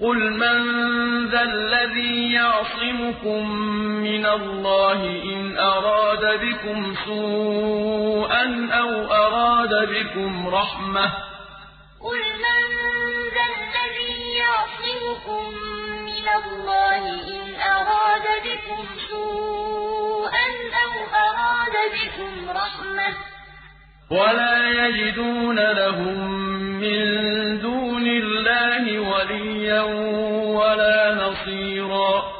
قُلْ مَن ذَا الَّذِي يَعْصِمُكُم مِّنَ اللَّهِ إِنْ أَرَادَ بِكُمْ سُوءًا أَوْ أَرَادَ بِكُمْ رَحْمَةً ۚ قُلْ مَن ذَا الَّذِي يَعْصِمُكُم مِّنَ اللَّهِ إِنْ أَرَادَ بِكُمْ سُوءًا أَوْ أَرَادَ بِكُمْ رَحْمَةً ۚ وَلَا يَجِدُونَ لَهُم مِّن وَلِيًّا وَلَا نَصِيرًا